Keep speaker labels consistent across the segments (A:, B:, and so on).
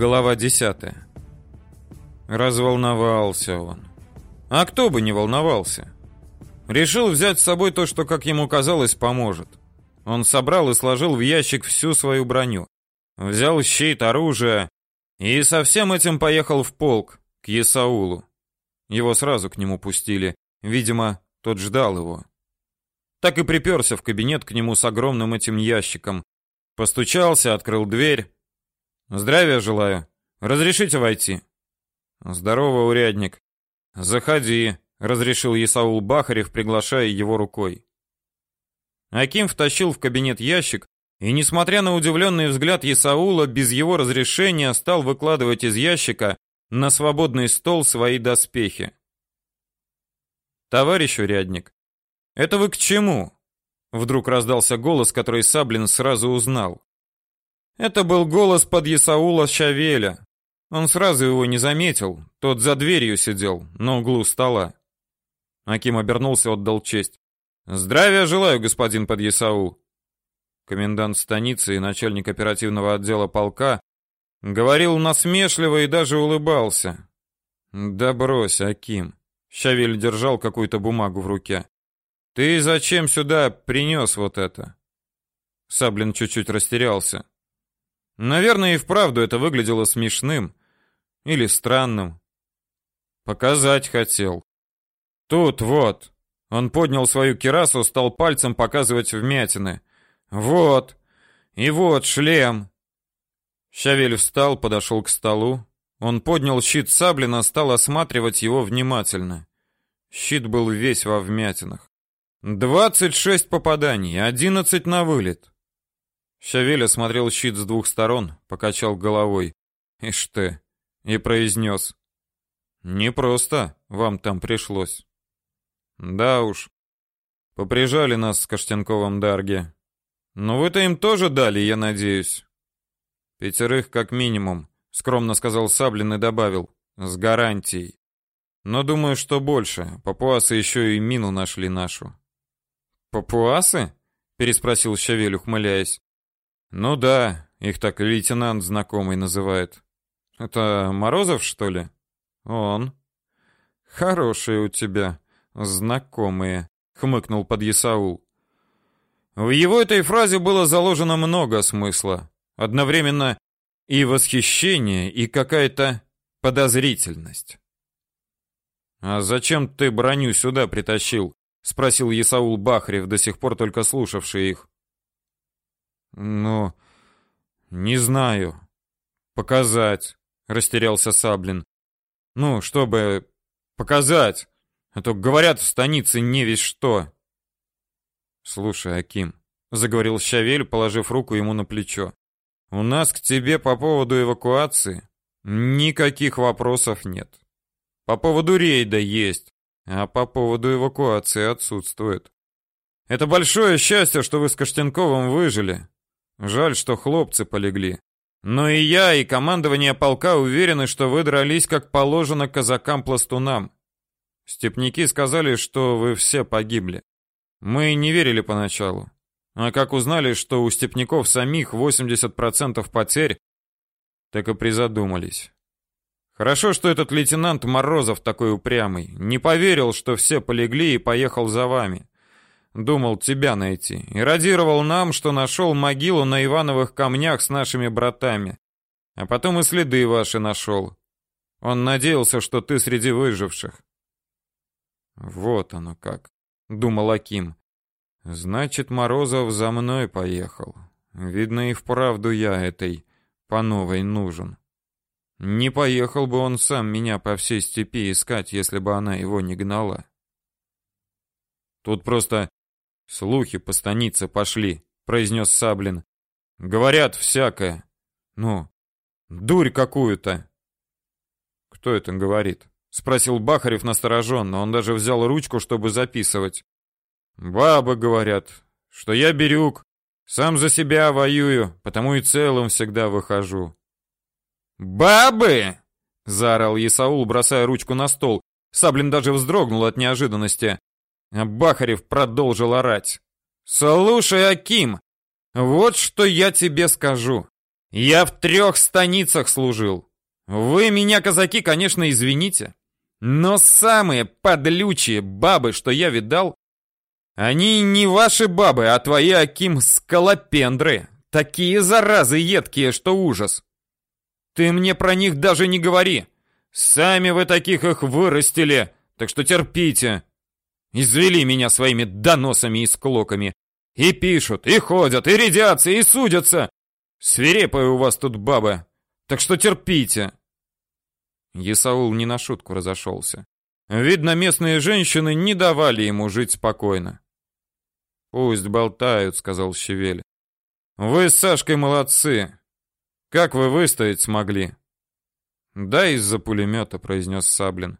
A: Глава 10. Разволновался он. А кто бы не волновался? Решил взять с собой то, что, как ему казалось, поможет. Он собрал и сложил в ящик всю свою броню. Взял щит, оружие и со всем этим поехал в полк, к Есаулу. Его сразу к нему пустили. Видимо, тот ждал его. Так и приперся в кабинет к нему с огромным этим ящиком. Постучался, открыл дверь. Здравия желаю. Разрешите войти? Здорово, урядник. Заходи, разрешил Исаул Бахарев, приглашая его рукой. Аким втащил в кабинет ящик, и несмотря на удивленный взгляд Исаула, без его разрешения стал выкладывать из ящика на свободный стол свои доспехи. Товарищ урядник, это вы к чему? Вдруг раздался голос, который Саблин сразу узнал. Это был голос под Исаула Шавеля. Он сразу его не заметил, тот за дверью сидел, на углу стола. Аким обернулся, отдал честь. «Здравия желаю, господин подъясаул!» Комендант станицы и начальник оперативного отдела полка говорил насмешливо и даже улыбался. «Да брось, Аким!» Шавель держал какую-то бумагу в руке. «Ты зачем сюда принес вот это?» Саблин чуть-чуть растерялся. Наверное, и вправду это выглядело смешным или странным. Показать хотел. Тут вот. Он поднял свою кирасу, стал пальцем показывать вмятины. Вот. И вот шлем. Шавель встал, подошел к столу. Он поднял щит Саблина, стал осматривать его внимательно. Щит был весь во вмятинах. Двадцать шесть попаданий, одиннадцать на вылет. Шавель осмотрел щит с двух сторон, покачал головой. Ишь ты, и произнес. Не просто вам там пришлось. Да уж. Поприжали нас с Каштенковым Дарге. Но вы-то им тоже дали, я надеюсь. Пятерых как минимум, скромно сказал Саблин и добавил. С гарантией. Но думаю, что больше. Папуасы еще и мину нашли нашу. Папуасы? переспросил Шавель, ухмыляясь. Ну да, их так лейтенант знакомый называет. Это Морозов, что ли? Он. Хорошие у тебя знакомые, хмыкнул подъясаул. В его этой фразе было заложено много смысла, одновременно и восхищение, и какая-то подозрительность. А зачем ты броню сюда притащил? спросил Исаул Бахрев, до сих пор только слушавший их. Ну, не знаю. Показать, растерялся Саблин. Ну, чтобы показать, а то говорят в станице не весь что. Слушай, Аким, заговорил Щавель, положив руку ему на плечо. У нас к тебе по поводу эвакуации никаких вопросов нет. По поводу рейда есть, а по поводу эвакуации отсутствует. Это большое счастье, что вы с Каштенковым выжили. Жаль, что хлопцы полегли. Но и я, и командование полка уверены, что вы дрались как положено казакам-пластунам. Степники сказали, что вы все погибли. Мы не верили поначалу. А как узнали, что у степняков самих 80% потерь, так и призадумались. Хорошо, что этот лейтенант Морозов такой упрямый. Не поверил, что все полегли и поехал за вами. Думал тебя найти. И радировал нам, что нашел могилу на Ивановых камнях с нашими братами. А потом и следы ваши нашел. Он надеялся, что ты среди выживших. Вот оно как, думал Аким. Значит, Морозов за мной поехал. Видно и вправду я этой по новой нужен. Не поехал бы он сам меня по всей степи искать, если бы она его не гнала. Тут просто Слухи по станице пошли, произнес Саблин. Говорят всякое. Ну, дурь какую-то. Кто это говорит? спросил Бахарев настороженно. Он даже взял ручку, чтобы записывать. Бабы говорят, что я берюк, сам за себя воюю, потому и целым всегда выхожу. Бабы! заорал Исаул, бросая ручку на стол. Саблин даже вздрогнул от неожиданности. А Бахарев продолжил орать. «Слушай, Аким, вот что я тебе скажу. Я в трех станицах служил. Вы меня, казаки, конечно, извините, но самые подлючие бабы, что я видал, они не ваши бабы, а твои, Аким, скалопендры. Такие заразы едкие, что ужас. Ты мне про них даже не говори. Сами вы таких их вырастили, так что терпите. Извели меня своими доносами и склоками. И пишут, и ходят, и рядятся, и судятся. Свирепая у вас тут баба, так что терпите. Есаул не на шутку разошелся. Видно, местные женщины не давали ему жить спокойно. «Пусть болтают», — сказал Щевель. «Вы с Сашкой молодцы. Как вы выстоять смогли?» «Да из-за пулемета», — произнес Саблин.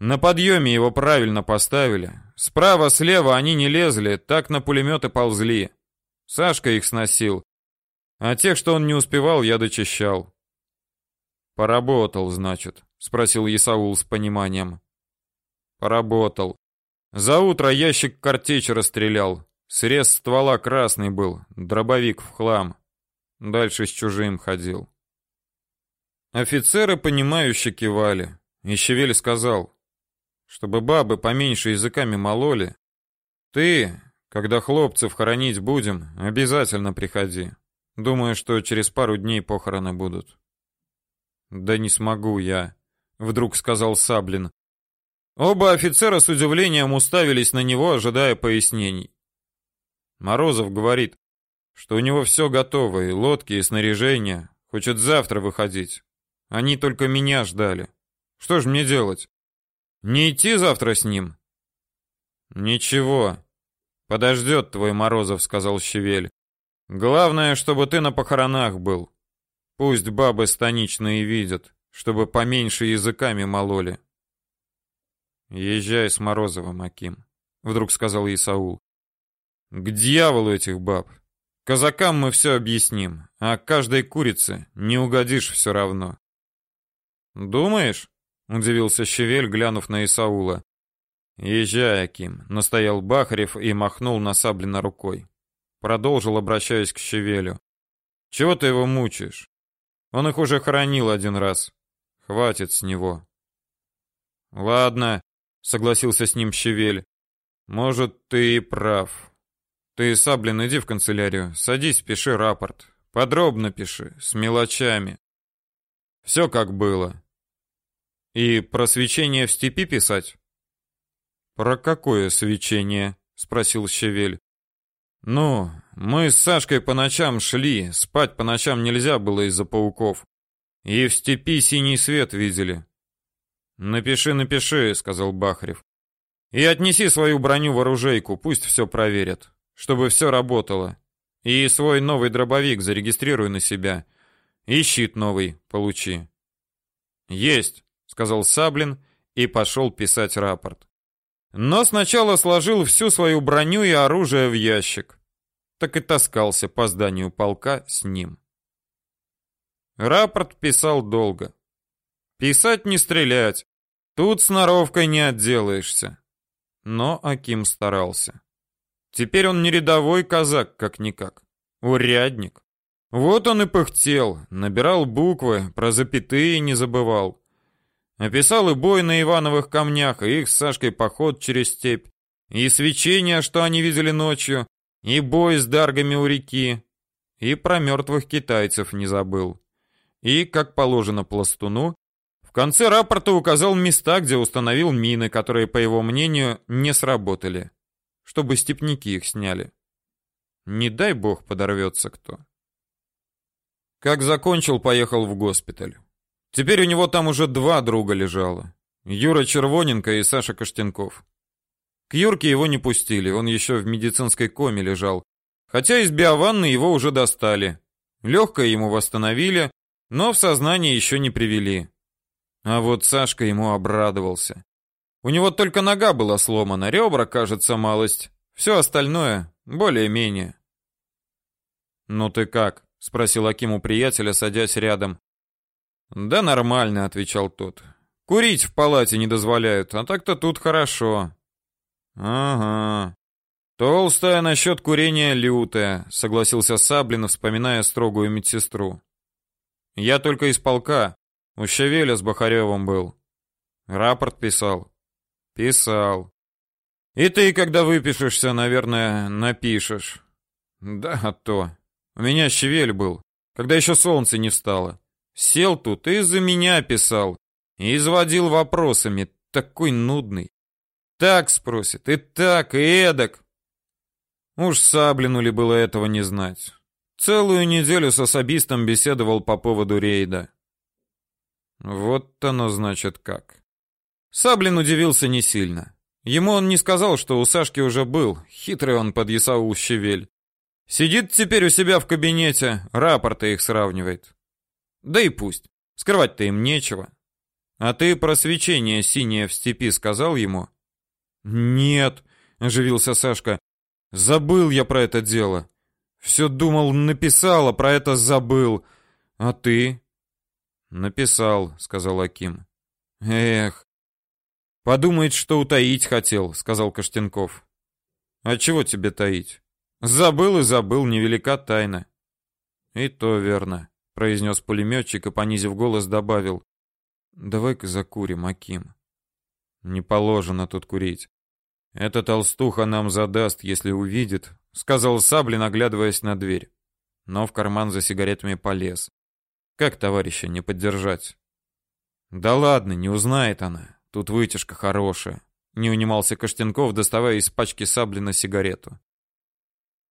A: «На подъеме его правильно поставили. Справа-слева они не лезли, так на пулеметы ползли. Сашка их сносил. А тех, что он не успевал, я дочищал. Поработал, значит, спросил Исаул с пониманием. Поработал. За утро ящик картечи расстрелял. Срез ствола красный был, дробовик в хлам. Дальше с чужим ходил. Офицеры понимающе кивали. И Щевель сказал, чтобы бабы поменьше языками мололи. Ты, когда хлопцев хоронить будем, обязательно приходи. Думаю, что через пару дней похороны будут. Да не смогу я, вдруг сказал Саблин. Оба офицера с удивлением уставились на него, ожидая пояснений. Морозов говорит, что у него все готово, и лодки, и снаряжение, хочет завтра выходить. Они только меня ждали. Что ж мне делать? Не идти завтра с ним? Ничего. Подождет твой Морозов, сказал Щевель. Главное, чтобы ты на похоронах был. Пусть бабы станичные видят, чтобы поменьше языками мололи. Езжай с Морозовым, Аким, вдруг сказал Исаул. К дьяволу этих баб. Казакам мы все объясним, а каждой курице не угодишь все равно. Думаешь? Удивился Щевель, глянув на Исаула. Езжай, Аким, настоял Бахарев и махнул на Саблина рукой. Продолжил, обращаясь к Щевелю. Чего ты его мучаешь? Он их уже хоронил один раз. Хватит с него. Ладно, согласился с ним Щевель. Может, ты и прав. Ты, Саблин, иди в канцелярию, садись, пиши рапорт. Подробно пиши, с мелочами. Все как было. И про свечение в степи писать? Про какое свечение? спросил Щевель. Ну, мы с Сашкой по ночам шли, спать по ночам нельзя было из-за пауков. И в степи синий свет видели. Напиши, напиши, сказал Бахарев. И отнеси свою броню в оружейку, пусть все проверят, чтобы все работало. И свой новый дробовик зарегистрируй на себя. И щит новый получи. Есть, сказал Саблин и пошел писать рапорт. Но сначала сложил всю свою броню и оружие в ящик. Так и таскался по зданию полка с ним. Рапорт писал долго. Писать не стрелять. Тут сноровкой не отделаешься. Но Аким старался. Теперь он не рядовой казак, как-никак. Урядник. Вот он и пыхтел, набирал буквы, про запятые не забывал. Описал и бой на Ивановых камнях, и их с Сашкой поход через степь, и свечение, что они видели ночью, и бой с даргами у реки, и про мертвых китайцев не забыл. И, как положено пластуну, в конце рапорта указал места, где установил мины, которые, по его мнению, не сработали, чтобы степняки их сняли. Не дай бог подорвется кто. Как закончил, поехал в госпиталь. Теперь у него там уже два друга лежало. Юра Червоненко и Саша Каштенков. К Юрке его не пустили, он еще в медицинской коме лежал. Хотя из биованны его уже достали. Легкое ему восстановили, но в сознание еще не привели. А вот Сашка ему обрадовался. У него только нога была сломана, ребра, кажется, малость. Все остальное более-менее. «Ну ты как?» — спросил Аким у приятеля, садясь рядом. Да нормально, отвечал тот. Курить в палате не дозволяют, а так-то тут хорошо. Ага. Толстая насчет курения лютая, согласился Саблин, вспоминая строгую медсестру. Я только из полка. У Щавеля с Бахаревым был. Рапорт писал. Писал. И ты, когда выпишешься, наверное, напишешь. Да, а то. У меня Щавель был, когда еще солнце не встало. Сел тут и за меня писал. И изводил вопросами. Такой нудный. Так спросит, и так, и эдак. Уж Саблину ли было этого не знать. Целую неделю с особистом беседовал по поводу рейда. Вот оно значит как. Саблин удивился не сильно. Ему он не сказал, что у Сашки уже был. Хитрый он под Исаул Щевель. Сидит теперь у себя в кабинете, рапорты их сравнивает. Да и пусть. Скрывать-то им нечего. А ты про свечение синее в степи сказал ему? Нет, оживился Сашка. Забыл я про это дело. Все думал, написал, а про это забыл. А ты? Написал, сказал Аким. Эх. Подумает, что утаить хотел, сказал Каштенков. А чего тебе таить? Забыл и забыл, невелика тайна. И то верно, произнес пулеметчик и понизив голос добавил: Давай-ка закурим, Аким. Не положено тут курить. Эта толстуха нам задаст, если увидит, сказал Саблин, оглядываясь на дверь. Но в карман за сигаретами полез. Как товарища не поддержать? Да ладно, не узнает она. Тут вытяжка хорошая. Не унимался Каштенков, доставая из пачки Саблина сигарету.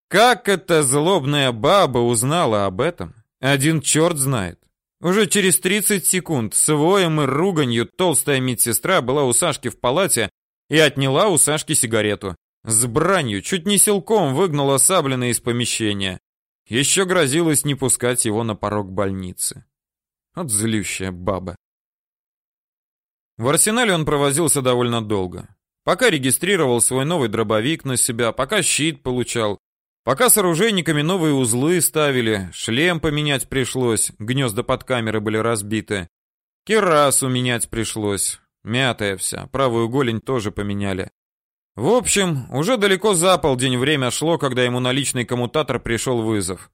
A: Как эта злобная баба узнала об этом? Один черт знает. Уже через 30 секунд с воем и руганью толстая медсестра была у Сашки в палате и отняла у Сашки сигарету. С бранью чуть не силком выгнала Саблина из помещения. Еще грозилась не пускать его на порог больницы. Вот злющая баба. В арсенале он провозился довольно долго. Пока регистрировал свой новый дробовик на себя, пока щит получал, пока с оружейниками новые узлы ставили, шлем поменять пришлось, гнезда под камеры были разбиты. Керасу менять пришлось, мятая вся, правую голень тоже поменяли. В общем, уже далеко за полдень время шло, когда ему на личный коммутатор пришел вызов.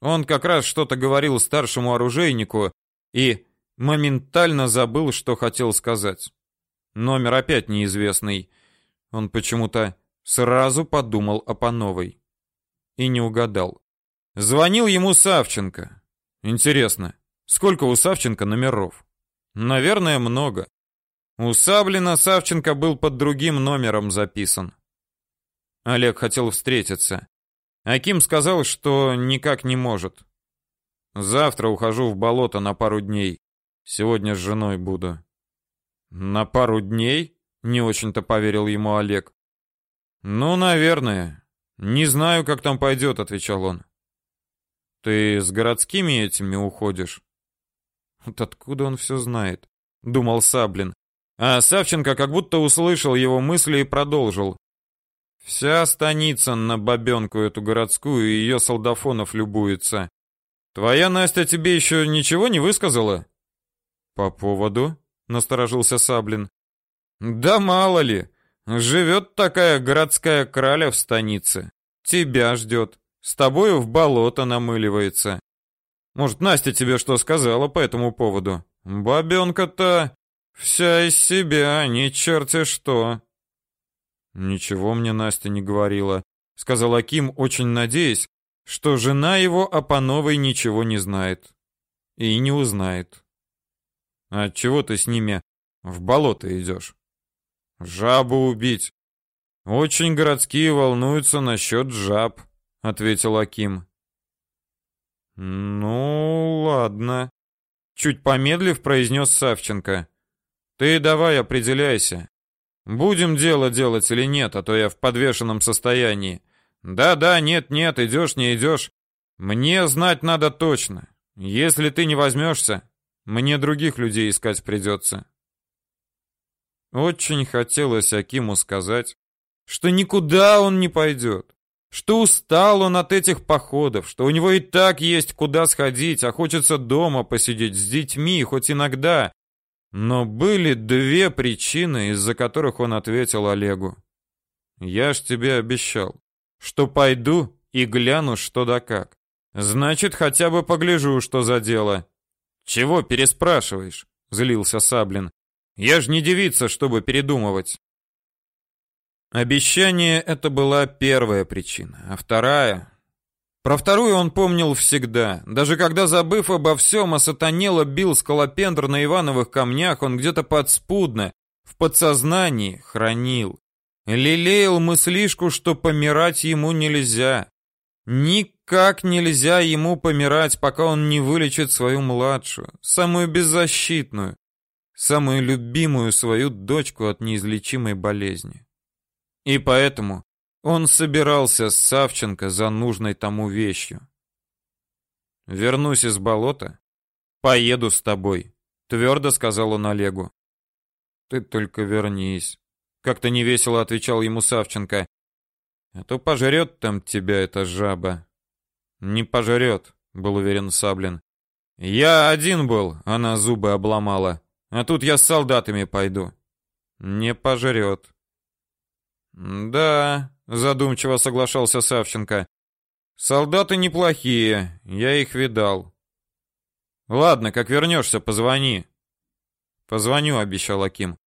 A: Он как раз что-то говорил старшему оружейнику и моментально забыл, что хотел сказать. Номер опять неизвестный. Он почему-то сразу подумал о Пановой. И не угадал. Звонил ему Савченко. Интересно, сколько у Савченко номеров? Наверное, много. У Саблина Савченко был под другим номером записан. Олег хотел встретиться. Аким сказал, что никак не может. Завтра ухожу в болото на пару дней. Сегодня с женой буду. На пару дней? Не очень-то поверил ему Олег. Ну, наверное. Не знаю, как там пойдет», — отвечал он. Ты с городскими этими уходишь? Вот откуда он все знает? Думал Саблин. А Савченко как будто услышал его мысли и продолжил. Вся станица на бабенку эту городскую и ее солдафонов любуется. Твоя Настя тебе еще ничего не высказала? По поводу? Насторожился Саблин. Да мало ли. Живет такая городская краля в станице. Тебя ждет. С тобою в болото намыливается. Может, Настя тебе что сказала по этому поводу? Бабенка-то Вся из себя, ни черти что. Ничего мне Настя не говорила, сказал Аким, очень надеясь, что жена его о Пановой ничего не знает и не узнает. А чего ты с ними в болото идешь? Жабу убить. Очень городские волнуются насчет жаб, ответил Аким. Ну, ладно, чуть помедлив произнес Савченко. Ты давай определяйся. Будем дело делать или нет, а то я в подвешенном состоянии. Да-да, нет-нет, идешь, не идешь. Мне знать надо точно. Если ты не возьмешься, мне других людей искать придется. Очень хотелось Акиму сказать, что никуда он не пойдет, что устал он от этих походов, что у него и так есть куда сходить, а хочется дома посидеть с детьми, хоть иногда, но были две причины, из-за которых он ответил Олегу. Я ж тебе обещал, что пойду и гляну что да как. Значит, хотя бы погляжу, что за дело. Чего переспрашиваешь? злился Саблин. Я ж не девица, чтобы передумывать. Обещание это была первая причина, а вторая про вторую он помнил всегда. Даже когда, забыв обо всем, осатанело бил скалопендр на Ивановых камнях, он где-то подспудно, в подсознании, хранил. Лелеял мыслишку, что помирать ему нельзя. Никак нельзя ему помирать, пока он не вылечит свою младшую, самую беззащитную, самую любимую свою дочку от неизлечимой болезни. И поэтому он собирался с Савченко за нужной тому вещью. Вернусь из болота, поеду с тобой, твердо сказал он Олегу. Ты только вернись, как-то невесело отвечал ему Савченко. А то пожрет там тебя эта жаба. Не пожрет, был уверен Саблин. Я один был, она зубы обломала. А тут я с солдатами пойду. Не пожрет. Да, задумчиво соглашался Савченко. Солдаты неплохие, я их видал. Ладно, как вернешься, позвони. Позвоню, обещал Аким.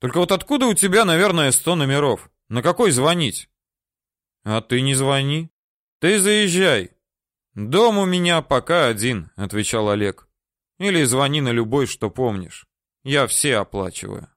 A: Только вот откуда у тебя, наверное, сто номеров? На какой звонить? А ты не звони. Ты заезжай. Дом у меня пока один, отвечал Олег. Или звони на любой, что помнишь. Я все оплачиваю.